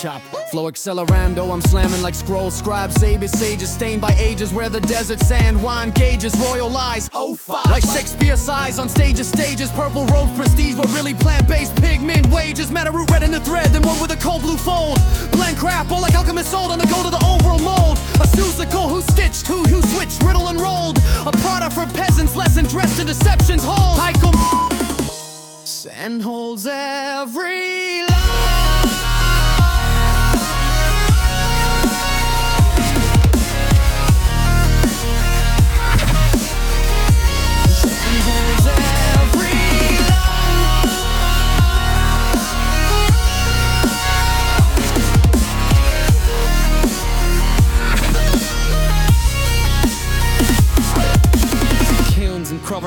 chop. Flow accelerando, I'm slamming like scroll scribes, saber sages, stained by ages where the desert sand wine gauges, royal lies. Oh, fuck. Like Shakespeare size on stages, stages, purple robes, prestige, but really plant based pigment wages. Madder root red in the thread, then one with a cold blue fold. Blend crap, all like alchemist sold on the go of the overall mold. A Susical who stitched, who who switched, riddle and rolled. A product for peasants, lesson dressed in deception's hold. Heiko and holds every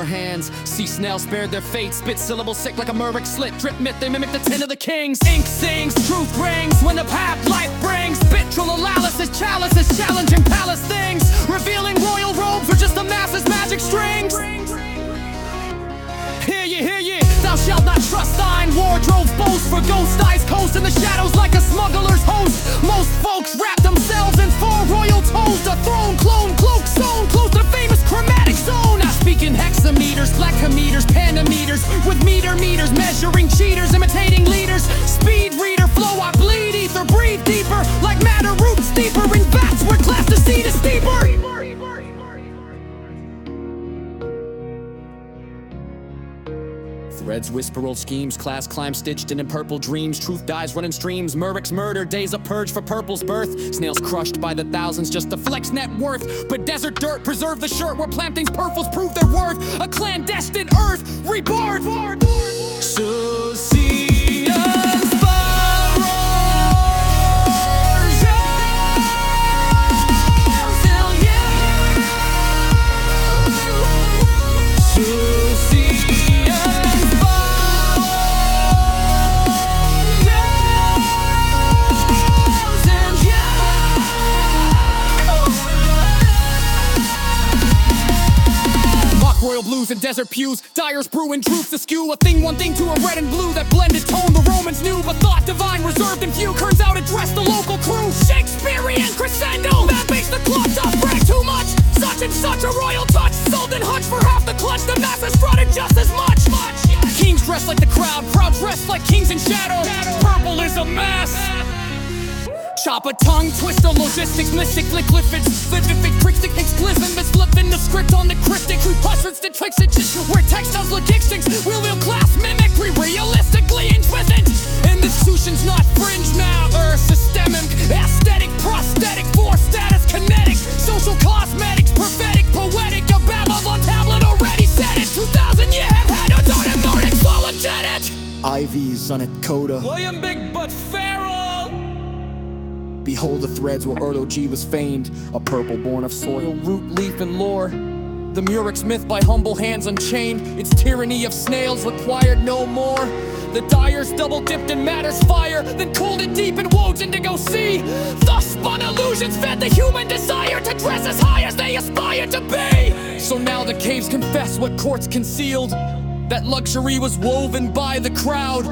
hands. Sea snails spared their fate. Spit syllables sick like a Murex slit. Drip myth, they mimic the ten of the kings. Ink sings, truth rings when the path life brings. Spit trillalalis chalices, challenging palace things. Revealing royal robes or just the masses' magic strings. Hear ye, hear ye, thou shalt not trust thine wardrobe boast for ghost eyes coast in the shadows like a smuggler's host. Most folks wrap themselves pentameters, with meter meters, measuring cheaters, imitating leaders. Speed reader, flow, I bleed ether, breathe deeper, Threads whisper old schemes, class climb stitched in in purple dreams. Truth dies running streams, Murex murder, days of purge for purple's birth. Snails crushed by the thousands just to flex net worth. But desert dirt preserve the shirt where plantings purples prove their worth. A clandestine earth reborn. Susian's desert pews, dyers brewing truths askew. A thing, one thing to a red and blue that blended tone the Romans knew, but thought divine, reserved and few. Turns out addressed the local crew. Shakespearean crescendo that makes the clock tough brag too much. Such and such a royal touch, sold and hutch for half the clutch. The masses strutted just as much. Kings dressed like the crowd, proud dressed like kings in shadow. Purple is a mess. Chop a tongue, twist the logistics, mystic, flick, lipids, specific, tricks, explicit, misflipping the script on the cryptic, repussets, the tricks, it. Just where textiles look extinct, real, real class mimicry, realistically intwisted. Institutions not fringe now, or systemic, aesthetic, prosthetic, for status, kinetic, social cosmetics, prophetic, poetic, a Babylon tablet already said it, 2000 you have had a and Nordic apologetic. IVs on it, coda. William Big Butt. Behold the threads where Erdo G was feigned, a purple born of soil, root, leaf, and lore. The Murex myth by humble hands unchained, its tyranny of snails required no more. The dyers double dipped in madder's fire, then cooled it deep in Woad's indigo sea. Thus spun illusions fed the human desire to dress as high as they aspire to be. So now the caves confess what courts concealed. That luxury was woven by the crowd.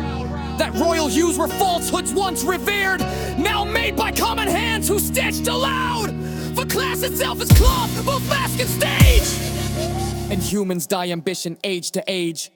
That royal hues were falsehoods once revered, now made by common hands who stitched aloud. For class itself is cloth, both mask and stage. And humans die ambition age to age.